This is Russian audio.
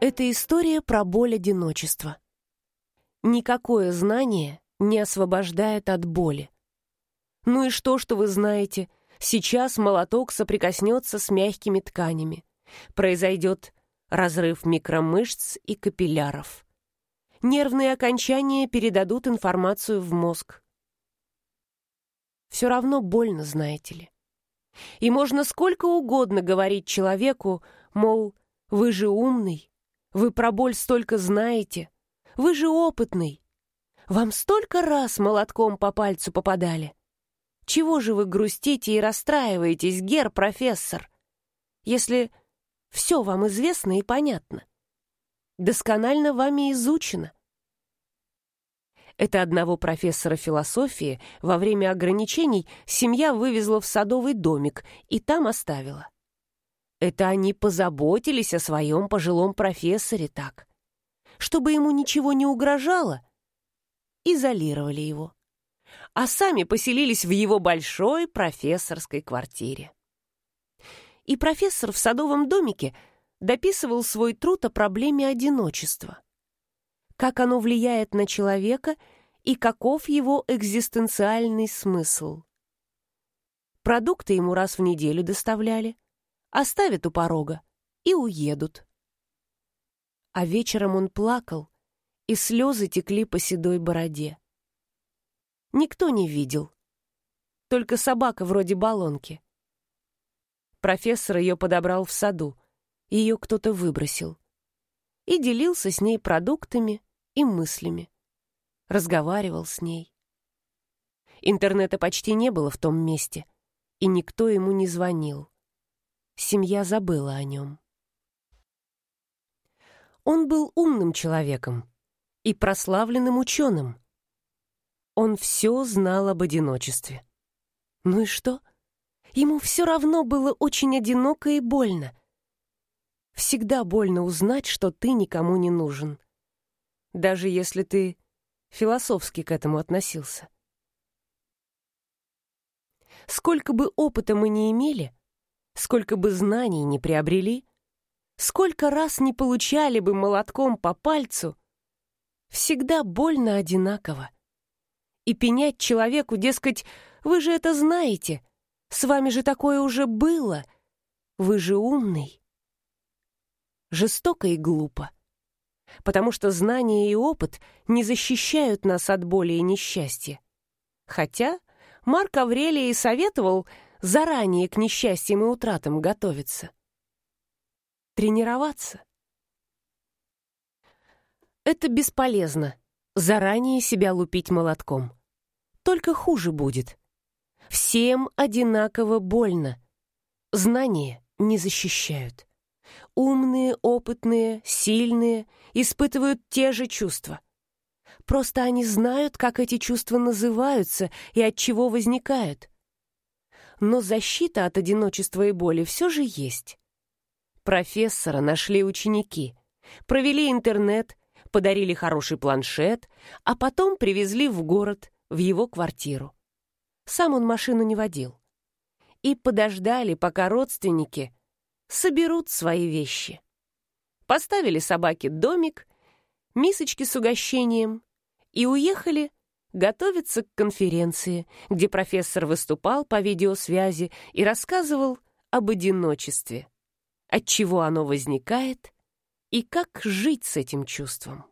Это история про боль одиночества. Никакое знание не освобождает от боли. Ну и что, что вы знаете? Сейчас молоток соприкоснется с мягкими тканями. Произойдет разрыв микромышц и капилляров. Нервные окончания передадут информацию в мозг. Все равно больно, знаете ли. И можно сколько угодно говорить человеку, мол, вы же умный, вы про боль столько знаете, вы же опытный. Вам столько раз молотком по пальцу попадали. Чего же вы грустите и расстраиваетесь, гер профессор, если все вам известно и понятно? Досконально вами изучено. Это одного профессора философии во время ограничений семья вывезла в садовый домик и там оставила. Это они позаботились о своем пожилом профессоре так. Чтобы ему ничего не угрожало, изолировали его а сами поселились в его большой профессорской квартире. И профессор в садовом домике дописывал свой труд о проблеме одиночества. Как оно влияет на человека и каков его экзистенциальный смысл. Продукты ему раз в неделю доставляли, оставят у порога и уедут. А вечером он плакал, и слезы текли по седой бороде. Никто не видел. Только собака вроде баллонки. Профессор ее подобрал в саду. Ее кто-то выбросил. И делился с ней продуктами и мыслями. Разговаривал с ней. Интернета почти не было в том месте, и никто ему не звонил. Семья забыла о нем. Он был умным человеком и прославленным ученым. Он все знал об одиночестве. Ну и что? Ему все равно было очень одиноко и больно. Всегда больно узнать, что ты никому не нужен. Даже если ты философски к этому относился. Сколько бы опыта мы не имели, сколько бы знаний не приобрели, сколько раз не получали бы молотком по пальцу, всегда больно одинаково и пенять человеку, дескать, вы же это знаете, с вами же такое уже было, вы же умный. Жестоко и глупо, потому что знания и опыт не защищают нас от боли и несчастья. Хотя Марк Аврелий советовал заранее к несчастьям и утратам готовиться. Тренироваться. Это бесполезно, заранее себя лупить молотком только хуже будет. Всем одинаково больно. Знания не защищают. Умные, опытные, сильные испытывают те же чувства. Просто они знают, как эти чувства называются и от чего возникают. Но защита от одиночества и боли все же есть. Профессора нашли ученики, провели интернет, подарили хороший планшет, а потом привезли в город – в его квартиру. Сам он машину не водил. И подождали, пока родственники соберут свои вещи. Поставили собаке домик, мисочки с угощением и уехали готовиться к конференции, где профессор выступал по видеосвязи и рассказывал об одиночестве, от чего оно возникает и как жить с этим чувством.